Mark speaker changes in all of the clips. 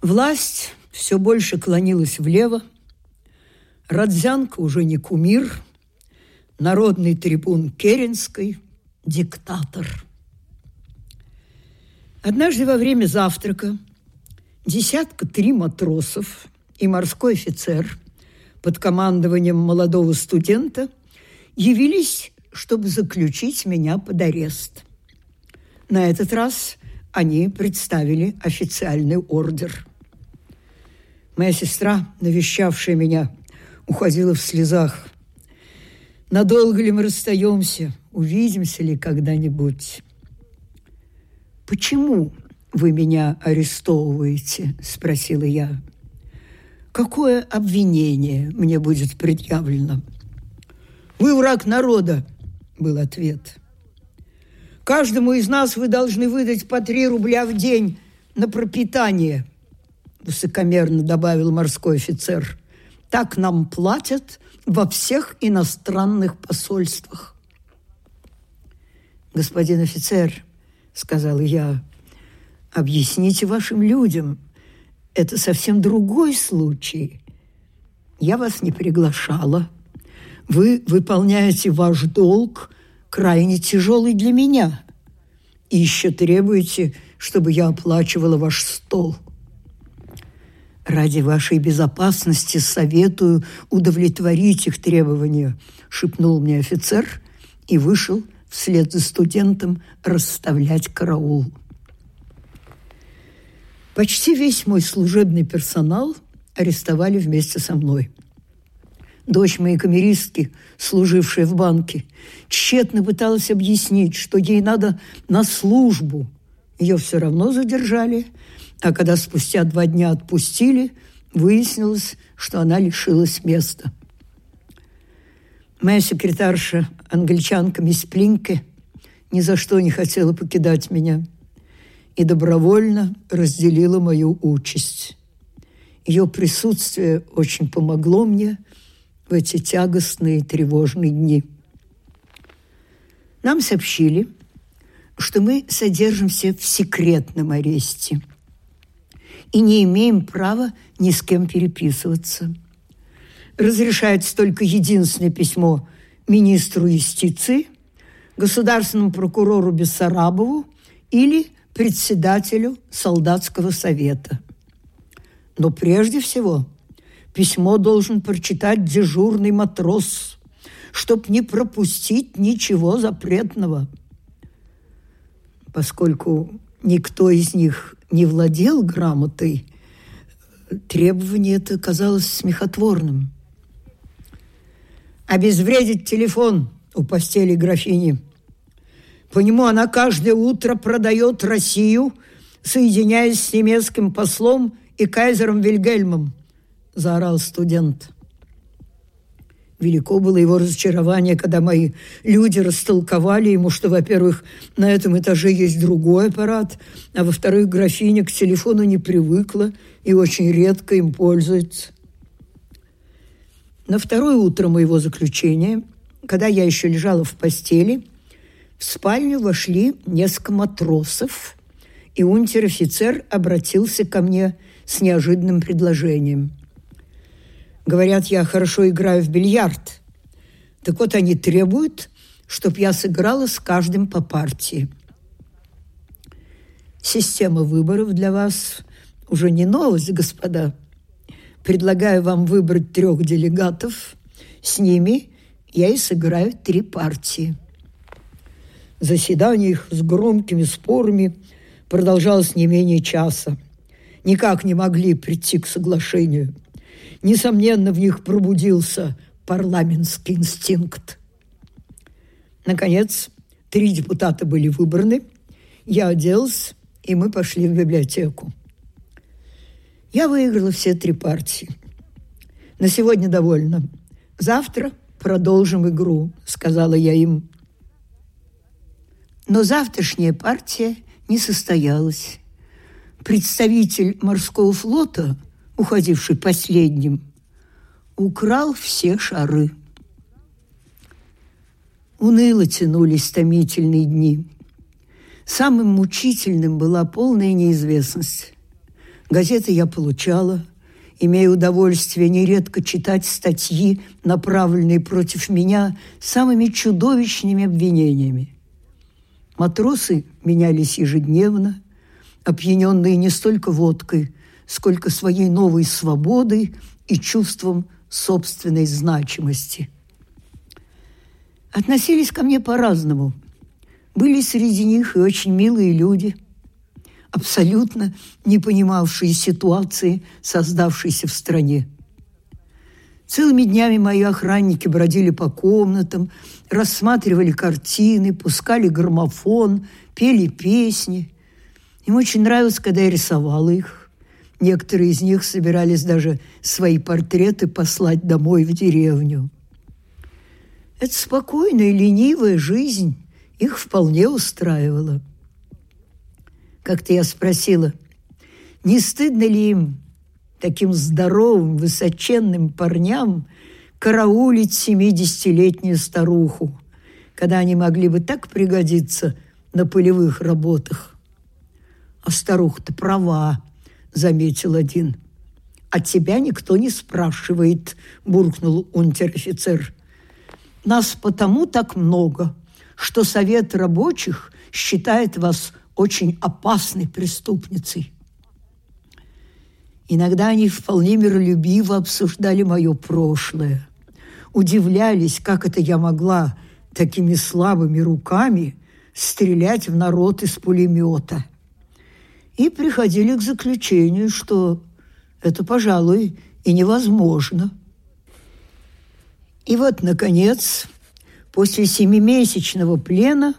Speaker 1: Власть все больше клонилась влево. Родзянко уже не кумир. Народный трибун Керенской – диктатор. Однажды во время завтрака десятка три матросов и морской офицер под командованием молодого студента явились, чтобы заключить меня под арест. На этот раз они представили официальный ордер. Моя сестра, навещавшая меня, уходила в слезах. Надолго ли мы расстаемся? Увидимся ли когда-нибудь? «Почему вы меня арестовываете?» – спросила я. «Какое обвинение мне будет предъявлено?» «Вы враг народа», – был ответ. «Каждому из нас вы должны выдать по три рубля в день на пропитание», – высокомерно добавил морской офицер. «Так нам платят во всех иностранных посольствах». «Господин офицер», – сказал я, – «объясните вашим людям, это совсем другой случай. Я вас не приглашала. Вы выполняете ваш долг – крайне тяжелый для меня. И еще требуете, чтобы я оплачивала ваш стол. Ради вашей безопасности советую удовлетворить их требования, шепнул мне офицер и вышел вслед за студентом расставлять караул. Почти весь мой служебный персонал арестовали вместе со мной – дочь моей камеристки, служившая в банке, тщетно пыталась объяснить, что ей надо на службу. Ее все равно задержали, а когда спустя два дня отпустили, выяснилось, что она лишилась места. Моя секретарша, англичанка мисс Плинке, ни за что не хотела покидать меня и добровольно разделила мою участь. Ее присутствие очень помогло мне – в эти тягостные тревожные дни. Нам сообщили, что мы содержимся в секретном аресте и не имеем права ни с кем переписываться. Разрешается только единственное письмо министру юстиции, государственному прокурору Бессарабову или председателю солдатского совета. Но прежде всего – Письмо должен прочитать дежурный матрос, чтоб не пропустить ничего запретного. Поскольку никто из них не владел грамотой, требование это казалось смехотворным. Обезвредить телефон у постели графини. По нему она каждое утро продает Россию, соединяясь с немецким послом и кайзером Вильгельмом заорал студент. Велико было его разочарование, когда мои люди растолковали ему, что, во-первых, на этом этаже есть другой аппарат, а во-вторых, графиня к телефону не привыкла и очень редко им пользуется. На второе утро моего заключения, когда я еще лежала в постели, в спальню вошли несколько матросов, и унтер-офицер обратился ко мне с неожиданным предложением – Говорят, я хорошо играю в бильярд. Так вот, они требуют, чтобы я сыграла с каждым по партии. Система выборов для вас уже не новость, господа. Предлагаю вам выбрать трех делегатов. С ними я и сыграю три партии. Заседание их с громкими спорами продолжалось не менее часа. Никак не могли прийти к соглашению – Несомненно, в них пробудился парламентский инстинкт. Наконец, три депутата были выбраны. Я оделась, и мы пошли в библиотеку. Я выиграла все три партии. На сегодня довольна. Завтра продолжим игру, сказала я им. Но завтрашняя партия не состоялась. Представитель морского флота – уходивший последним, украл все шары. Уныло тянулись томительные дни. Самым мучительным была полная неизвестность. Газеты я получала, имея удовольствие нередко читать статьи, направленные против меня самыми чудовищными обвинениями. Матросы менялись ежедневно, опьяненные не столько водкой, сколько своей новой свободой и чувством собственной значимости. Относились ко мне по-разному. Были среди них и очень милые люди, абсолютно не понимавшие ситуации, создавшейся в стране. Целыми днями мои охранники бродили по комнатам, рассматривали картины, пускали граммофон, пели песни. Им очень нравилось, когда я рисовала их. Некоторые из них собирались даже свои портреты послать домой в деревню. Эта спокойная, ленивая жизнь их вполне устраивала. Как-то я спросила, не стыдно ли им таким здоровым, высоченным парням караулить семидесятилетнюю старуху, когда они могли бы так пригодиться на полевых работах. А старуха-то права, заметил один. «А тебя никто не спрашивает», – буркнул унтер-офицер. «Нас потому так много, что Совет рабочих считает вас очень опасной преступницей». Иногда они вполне миролюбиво обсуждали мое прошлое, удивлялись, как это я могла такими слабыми руками стрелять в народ из пулемета. И приходили к заключению, что это, пожалуй, и невозможно. И вот, наконец, после семимесячного плена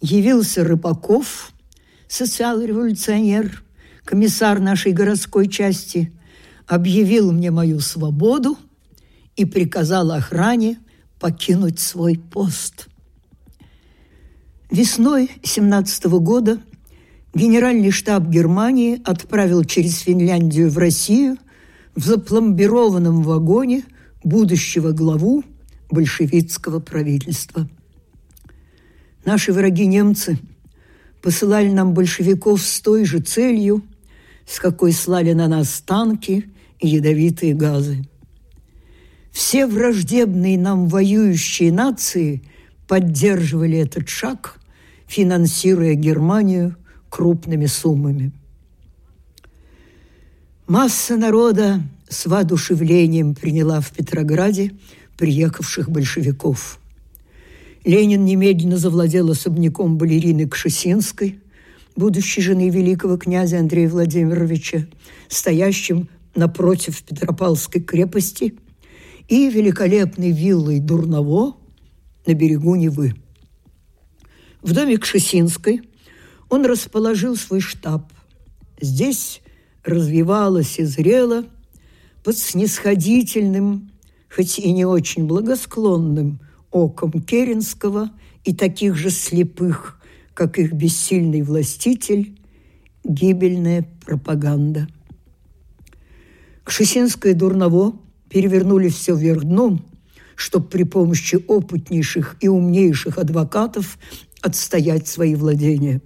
Speaker 1: явился Рыбаков, социал-революционер – комиссар нашей городской части объявил мне мою свободу и приказал охране покинуть свой пост. Весной 17 года Генеральный штаб Германии отправил через Финляндию в Россию в запломбированном вагоне будущего главу большевистского правительства. Наши враги немцы посылали нам большевиков с той же целью – с какой слали на нас танки и ядовитые газы. Все враждебные нам воюющие нации поддерживали этот шаг, финансируя Германию крупными суммами. Масса народа с воодушевлением приняла в Петрограде приехавших большевиков. Ленин немедленно завладел особняком балерины Кшесинской – будущей жены великого князя Андрея Владимировича, стоящим напротив Петропавловской крепости, и великолепной виллой Дурново на берегу Невы. В доме Кшесинской он расположил свой штаб. Здесь развивалась и зрела под снисходительным, хоть и не очень благосклонным оком Керенского и таких же слепых как их бессильный властитель, гибельная пропаганда. Кшесинское Дурново перевернули все вверх дном, чтобы при помощи опытнейших и умнейших адвокатов отстоять свои владения.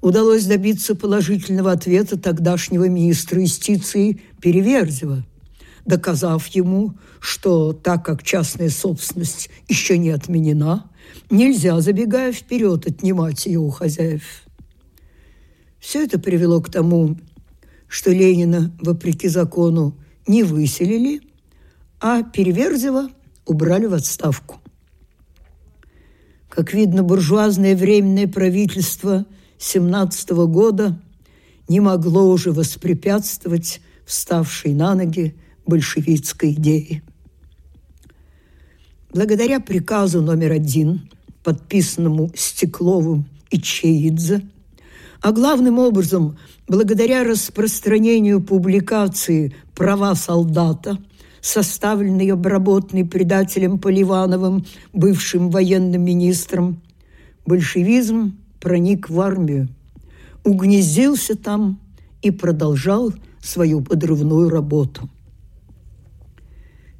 Speaker 1: Удалось добиться положительного ответа тогдашнего министра юстиции Переверзева, доказав ему, что так как частная собственность еще не отменена – Нельзя, забегая вперед, отнимать ее у хозяев. Все это привело к тому, что Ленина, вопреки закону, не выселили, а Переверзева убрали в отставку. Как видно, буржуазное временное правительство 17 года не могло уже воспрепятствовать вставшей на ноги большевистской идее. Благодаря приказу номер один, подписанному Стекловым и Чеидзе, а главным образом благодаря распространению публикации «Права солдата», составленной и обработанной предателем Поливановым, бывшим военным министром, большевизм проник в армию, угнездился там и продолжал свою подрывную работу –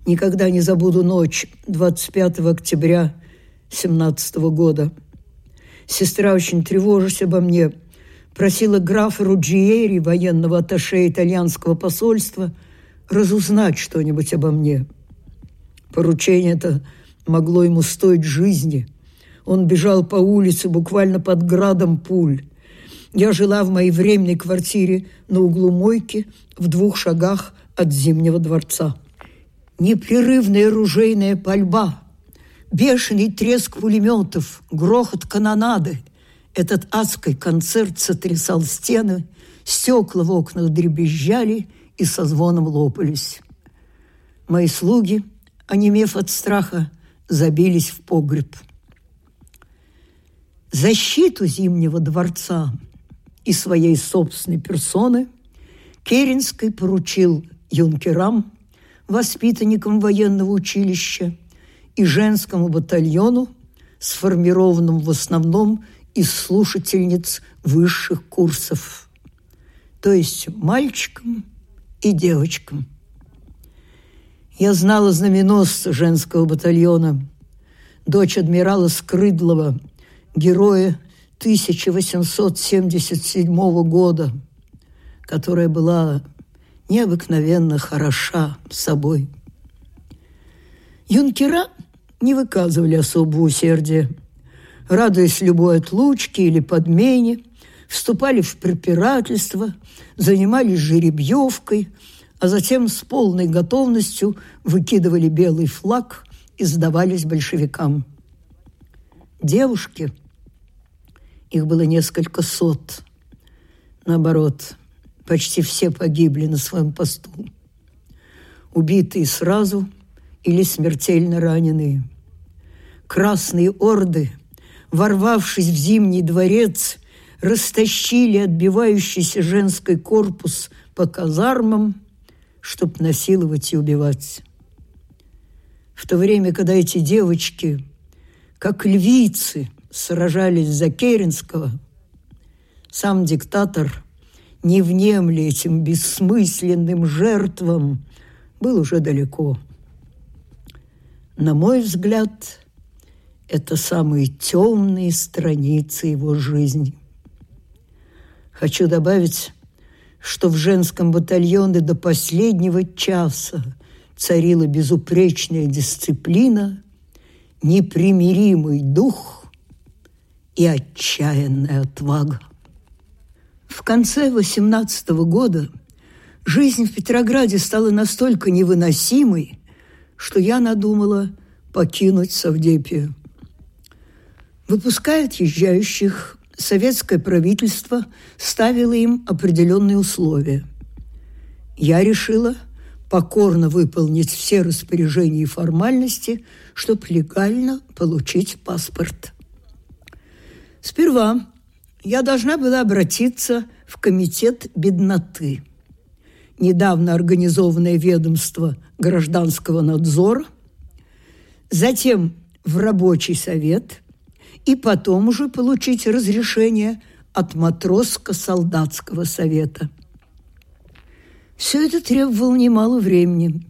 Speaker 1: Никогда не забуду ночь 25 октября 17 года. Сестра, очень тревожась обо мне, просила графа Руджиери, военного атташе итальянского посольства, разузнать что-нибудь обо мне. Поручение это могло ему стоить жизни. Он бежал по улице буквально под градом пуль. Я жила в моей временной квартире на углу мойки в двух шагах от Зимнего дворца. Непрерывная ружейная пальба, бешеный треск пулеметов, грохот канонады. Этот адский концерт сотрясал стены, стекла в окнах дребезжали и со звоном лопались. Мои слуги, онемев от страха, забились в погреб. Защиту Зимнего дворца и своей собственной персоны Керенский поручил юнкерам, воспитанникам военного училища и женскому батальону, сформированному в основном из слушательниц высших курсов, то есть мальчикам и девочкам. Я знала знаменосца женского батальона, дочь адмирала Скрыдлова, героя 1877 года, которая была необыкновенно хороша собой. Юнкера не выказывали особого усердия, радуясь любой отлучке или подмене, вступали в препирательство, занимались жеребьевкой, а затем с полной готовностью выкидывали белый флаг и сдавались большевикам. Девушки, их было несколько сот, наоборот – Почти все погибли на своем посту. Убитые сразу или смертельно раненые. Красные орды, ворвавшись в Зимний дворец, растащили отбивающийся женский корпус по казармам, чтоб насиловать и убивать. В то время, когда эти девочки, как львицы, сражались за Керенского, сам диктатор – не внемли этим бессмысленным жертвам, был уже далеко. На мой взгляд, это самые темные страницы его жизни. Хочу добавить, что в женском батальоне до последнего часа царила безупречная дисциплина, непримиримый дух и отчаянная отвага. В конце 18 года жизнь в Петрограде стала настолько невыносимой, что я надумала покинуть Савдепию. Выпуская отъезжающих, советское правительство ставило им определенные условия. Я решила покорно выполнить все распоряжения и формальности, чтобы легально получить паспорт. Сперва я должна была обратиться в комитет бедноты, недавно организованное ведомство гражданского надзора, затем в рабочий совет и потом уже получить разрешение от матроско-солдатского совета. Все это требовало немало времени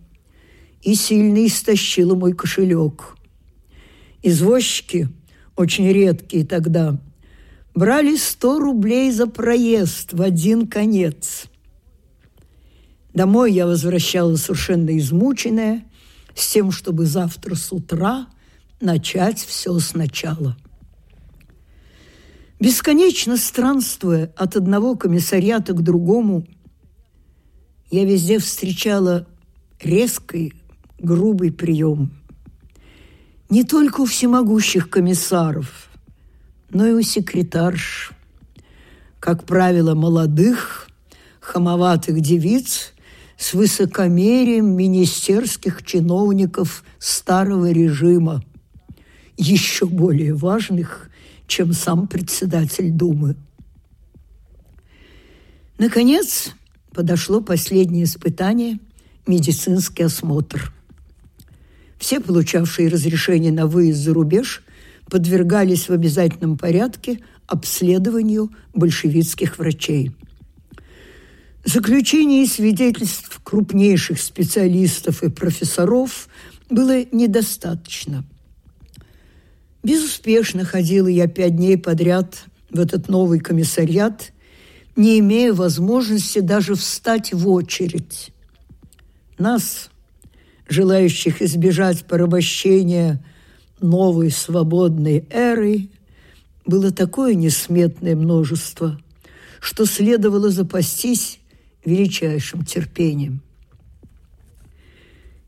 Speaker 1: и сильно истощило мой кошелек. Извозчики, очень редкие тогда, брали 100 рублей за проезд в один конец. Домой я возвращалась совершенно измученная, с тем, чтобы завтра с утра начать все сначала. Бесконечно странствуя от одного комиссариата к другому, я везде встречала резкий, грубый прием. Не только у всемогущих комиссаров – но и у секретарш, как правило, молодых, хамоватых девиц с высокомерием министерских чиновников старого режима, еще более важных, чем сам председатель Думы. Наконец, подошло последнее испытание – медицинский осмотр. Все, получавшие разрешение на выезд за рубеж, подвергались в обязательном порядке обследованию большевистских врачей. Заключений и свидетельств крупнейших специалистов и профессоров было недостаточно. Безуспешно ходила я пять дней подряд в этот новый комиссариат не имея возможности даже встать в очередь. Нас, желающих избежать порабощения новой свободной эры, было такое несметное множество, что следовало запастись величайшим терпением.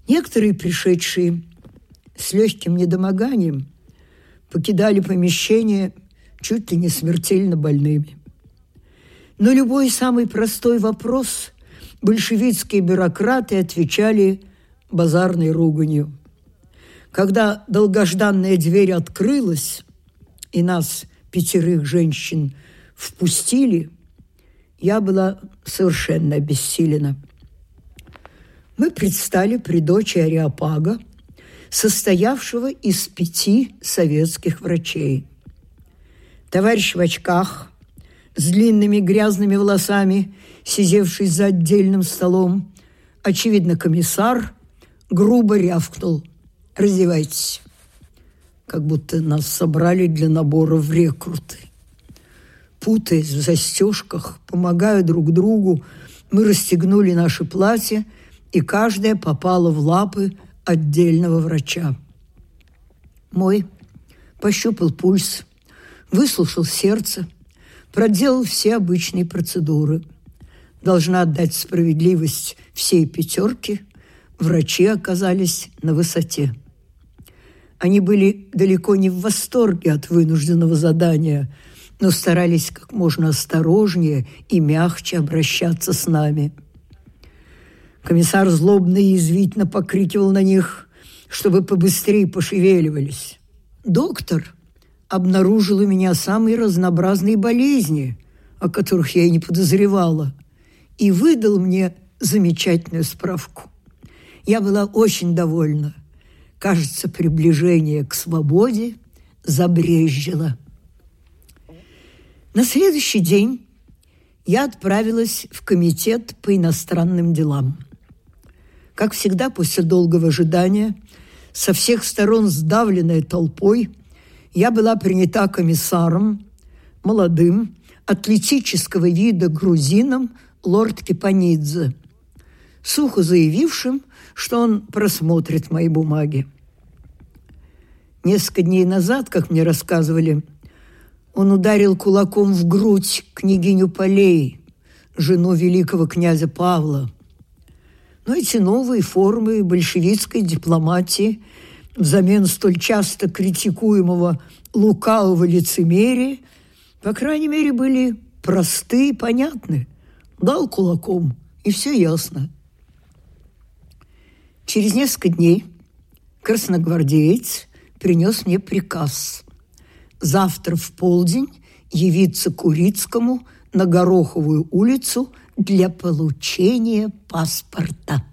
Speaker 1: Некоторые пришедшие с легким недомоганием покидали помещение чуть ли не смертельно больными. Но любой самый простой вопрос большевистские бюрократы отвечали базарной руганью. Когда долгожданная дверь открылась, и нас, пятерых женщин, впустили, я была совершенно обессилена. Мы предстали при дочи Ариапага, состоявшего из пяти советских врачей. Товарищ в очках, с длинными грязными волосами, сидевший за отдельным столом, очевидно, комиссар, грубо рявкнул «Раздевайтесь», как будто нас собрали для набора в рекруты. Путаясь в застежках, помогая друг другу, мы расстегнули наши платья, и каждая попала в лапы отдельного врача. Мой пощупал пульс, выслушал сердце, проделал все обычные процедуры. Должна отдать справедливость всей пятерке, врачи оказались на высоте. Они были далеко не в восторге от вынужденного задания, но старались как можно осторожнее и мягче обращаться с нами – Комиссар злобно и язвительно покрикивал на них, чтобы побыстрее пошевеливались. Доктор обнаружил у меня самые разнообразные болезни, о которых я и не подозревала, и выдал мне замечательную справку. Я была очень довольна. Кажется, приближение к свободе забрезжило. На следующий день я отправилась в комитет по иностранным делам – как всегда, после долгого ожидания, со всех сторон сдавленной толпой, я была принята комиссаром, молодым, атлетического вида грузином лорд Кипанидзе, сухо заявившим, что он просмотрит мои бумаги. Несколько дней назад, как мне рассказывали, он ударил кулаком в грудь княгиню Полей, жену великого князя Павла – но эти новые формы большевистской дипломатии взамен столь часто критикуемого лукавого лицемерия, по крайней мере, были просты и понятны. Дал кулаком, и все ясно. Через несколько дней красногвардеец принес мне приказ завтра в полдень явиться Курицкому на Гороховую улицу для получения паспорта.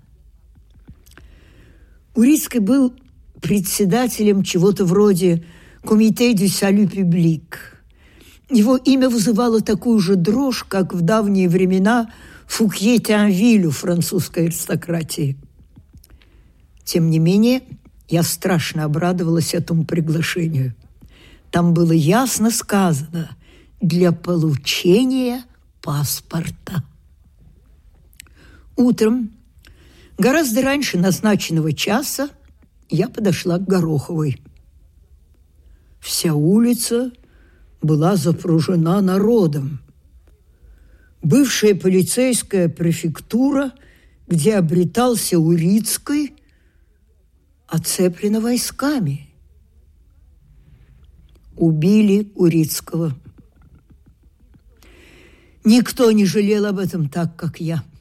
Speaker 1: Урицкий был председателем чего-то вроде «Комите du salut public». Его имя вызывало такую же дрожь, как в давние времена Фукье Тянвиль у французской аристократии. Тем не менее, я страшно обрадовалась этому приглашению. Там было ясно сказано «для получения паспорта». Утром, гораздо раньше назначенного часа, я подошла к Гороховой. Вся улица была запружена народом. Бывшая полицейская префектура, где обретался Урицкой, оцеплена войсками. Убили Урицкого. Никто не жалел об этом так, как я –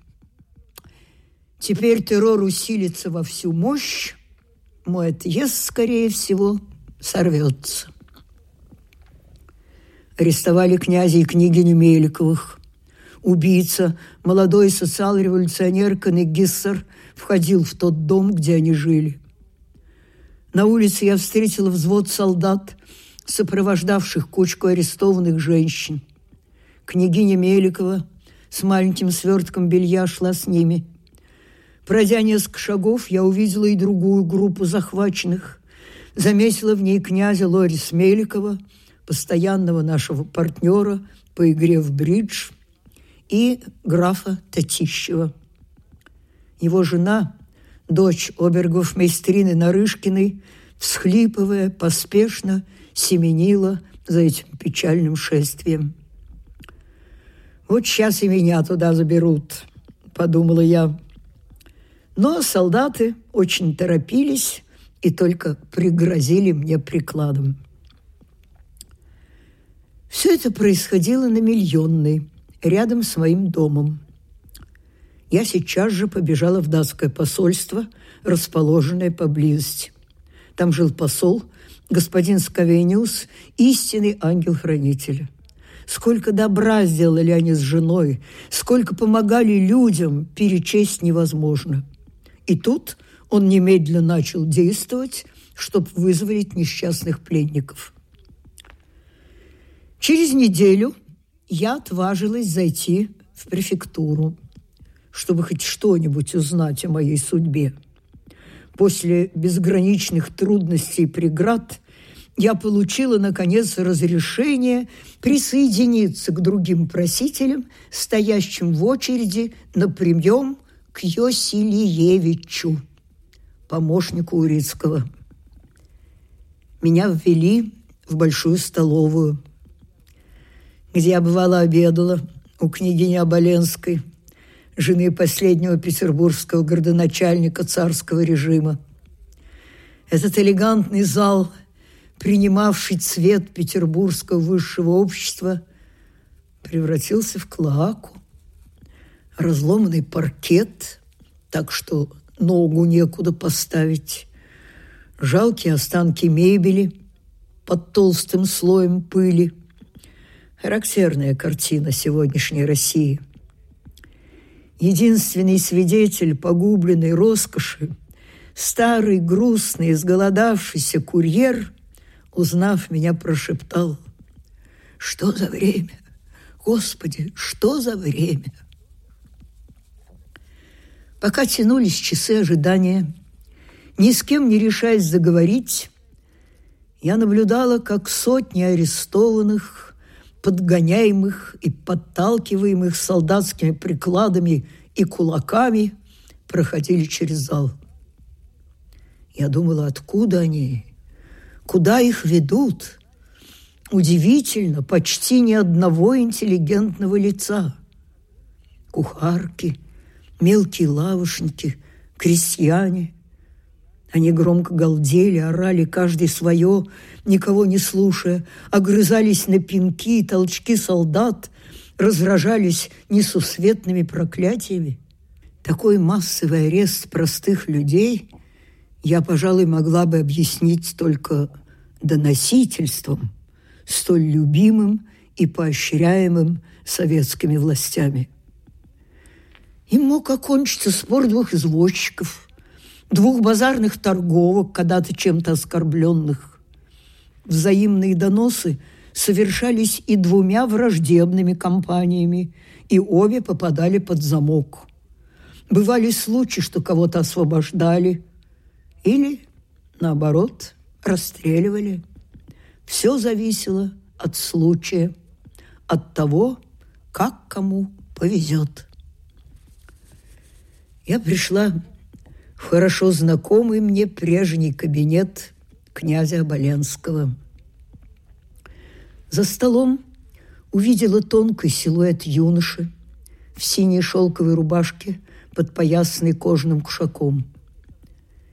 Speaker 1: Теперь террор усилится во всю мощь, мой отъезд, скорее всего, сорвется. Арестовали князя и княгиню Меликовых. Убийца, молодой социал-революционер Канегиссер, входил в тот дом, где они жили. На улице я встретила взвод солдат, сопровождавших кучку арестованных женщин. Княгиня Меликова с маленьким свертком белья шла с ними – Пройдя несколько шагов, я увидела и другую группу захваченных. Заметила в ней князя Лорис Меликова, постоянного нашего партнера по игре в бридж, и графа Татищева. Его жена, дочь обергов-мейстрины Нарышкиной, всхлипывая, поспешно семенила за этим печальным шествием. «Вот сейчас и меня туда заберут», – подумала я. Но солдаты очень торопились и только пригрозили мне прикладом. Все это происходило на Миллионной, рядом с моим домом. Я сейчас же побежала в датское посольство, расположенное поблизости. Там жил посол, господин Скавениус, истинный ангел-хранитель. Сколько добра сделали они с женой, сколько помогали людям, перечесть невозможно. И тут он немедленно начал действовать, чтобы вызволить несчастных пленников. Через неделю я отважилась зайти в префектуру, чтобы хоть что-нибудь узнать о моей судьбе. После безграничных трудностей и преград я получила, наконец, разрешение присоединиться к другим просителям, стоящим в очереди на прием к Йосилиевичу, помощнику Урицкого. Меня ввели в большую столовую, где я бывала обедала у княгини Оболенской, жены последнего петербургского городоначальника царского режима. Этот элегантный зал – принимавший цвет петербургского высшего общества, превратился в клоаку. Разломанный паркет, так что ногу некуда поставить, жалкие останки мебели под толстым слоем пыли. Характерная картина сегодняшней России. Единственный свидетель погубленной роскоши – старый, грустный, изголодавшийся курьер – узнав меня, прошептал, «Что за время? Господи, что за время?» Пока тянулись часы ожидания, ни с кем не решаясь заговорить, я наблюдала, как сотни арестованных, подгоняемых и подталкиваемых солдатскими прикладами и кулаками проходили через зал. Я думала, откуда они, Куда их ведут? Удивительно, почти ни одного интеллигентного лица. Кухарки, мелкие лавушники, крестьяне. Они громко галдели, орали каждый свое, никого не слушая, огрызались на пинки и толчки солдат, разражались несусветными проклятиями. Такой массовый арест простых людей – я, пожалуй, могла бы объяснить только доносительством, столь любимым и поощряемым советскими властями. Им мог окончиться спор двух извозчиков, двух базарных торговок, когда-то чем-то оскорбленных. Взаимные доносы совершались и двумя враждебными компаниями, и обе попадали под замок. Бывали случаи, что кого-то освобождали – или, наоборот, расстреливали. Все зависело от случая, от того, как кому повезет. Я пришла в хорошо знакомый мне прежний кабинет князя Оболенского. За столом увидела тонкий силуэт юноши в синей шелковой рубашке, подпоясанной кожаным кушаком –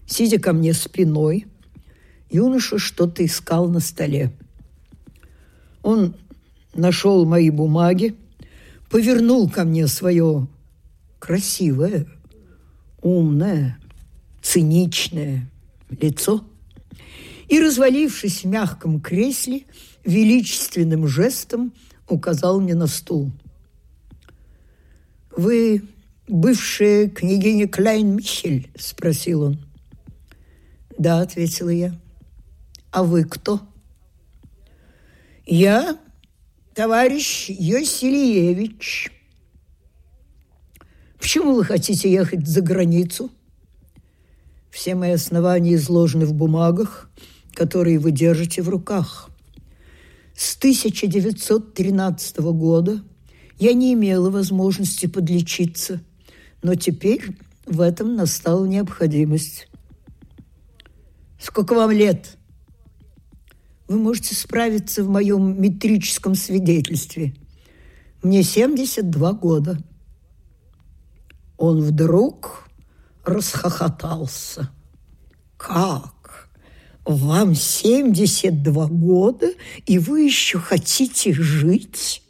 Speaker 1: Сидя ко мне спиной, юноша что-то искал на столе. Он нашел мои бумаги, повернул ко мне свое красивое, умное, циничное лицо и, развалившись в мягком кресле, величественным жестом указал мне на стул. «Вы бывшая княгиня Кляйн-Михель?» – спросил он. «Да», — ответила я. «А вы кто?» «Я товарищ Йосилиевич». «Почему вы хотите ехать за границу?» «Все мои основания изложены в бумагах, которые вы держите в руках. С 1913 года Я не имела возможности подлечиться, но теперь в этом настала необходимость. Сколько вам лет? Вы можете справиться в моем метрическом свидетельстве. Мне 72 года. Он вдруг расхохотался. Как? Вам 72 года, и вы еще хотите жить?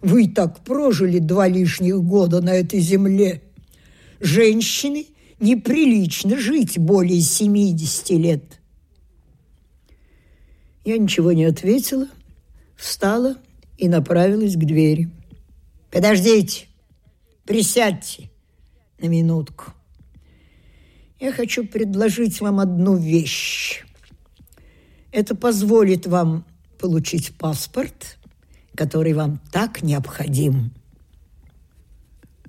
Speaker 1: Вы так прожили два лишних года на этой земле. Женщины неприлично жить более 70 лет. Я ничего не ответила, встала и направилась к двери. «Подождите, присядьте на минутку. Я хочу предложить вам одну вещь. Это позволит вам получить паспорт, который вам так необходим.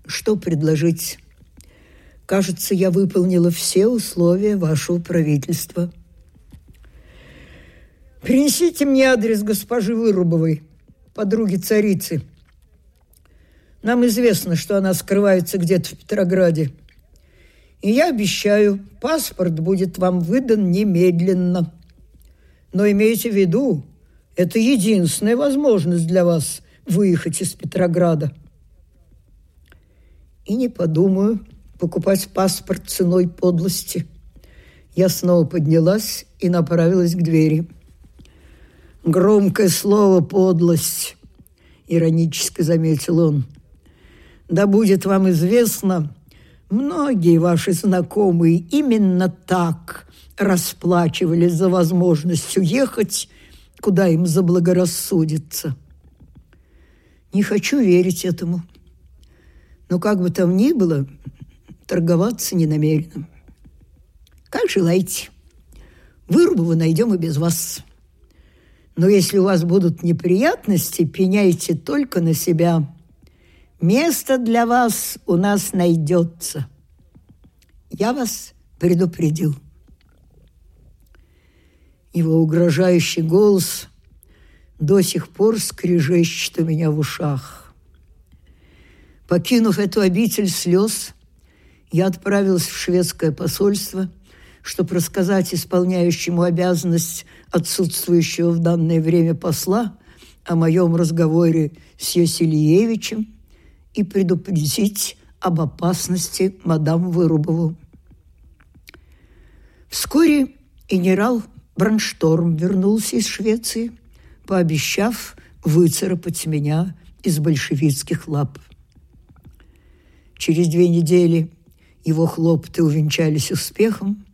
Speaker 1: Что предложить? Кажется, я выполнила все условия вашего правительства. Принесите мне адрес госпожи Вырубовой, подруги царицы. Нам известно, что она скрывается где-то в Петрограде. И я обещаю, паспорт будет вам выдан немедленно. Но имейте в виду, это единственная возможность для вас выехать из Петрограда. И не подумаю покупать паспорт ценой подлости. Я снова поднялась и направилась к двери. Громкое слово «подлость», иронически заметил он. Да будет вам известно, многие ваши знакомые именно так расплачивались за возможность уехать, куда им заблагорассудится. Не хочу верить этому. Но как бы там ни было, торговаться не намерена. Как желаете. Вырубу найдем и без вас. Но если у вас будут неприятности, пеняйте только на себя. Место для вас у нас найдется. Я вас предупредил. Его угрожающий голос до сих пор скрежещет у меня в ушах. Покинув эту обитель слез, я отправилась в шведское посольство – чтобы рассказать исполняющему обязанность отсутствующего в данное время посла о моем разговоре с Йосилиевичем и предупредить об опасности мадам Вырубову. Вскоре генерал Броншторм вернулся из Швеции, пообещав выцарапать меня из большевистских лап. Через две недели его хлопоты увенчались успехом,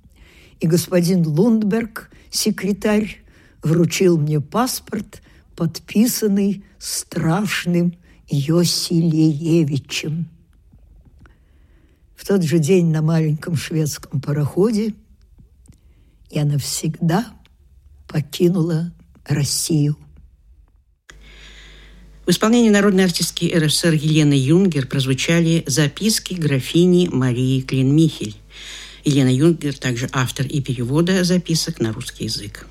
Speaker 1: и господин Лундберг, секретарь, вручил мне паспорт, подписанный страшным Йосилеевичем. В тот же день на маленьком шведском пароходе я навсегда покинула Россию.
Speaker 2: В исполнении народной артистки РСФСР Елены Юнгер прозвучали записки графини Марии Клинмихель. Елена Юнгер также автор и перевода записок на русский язык.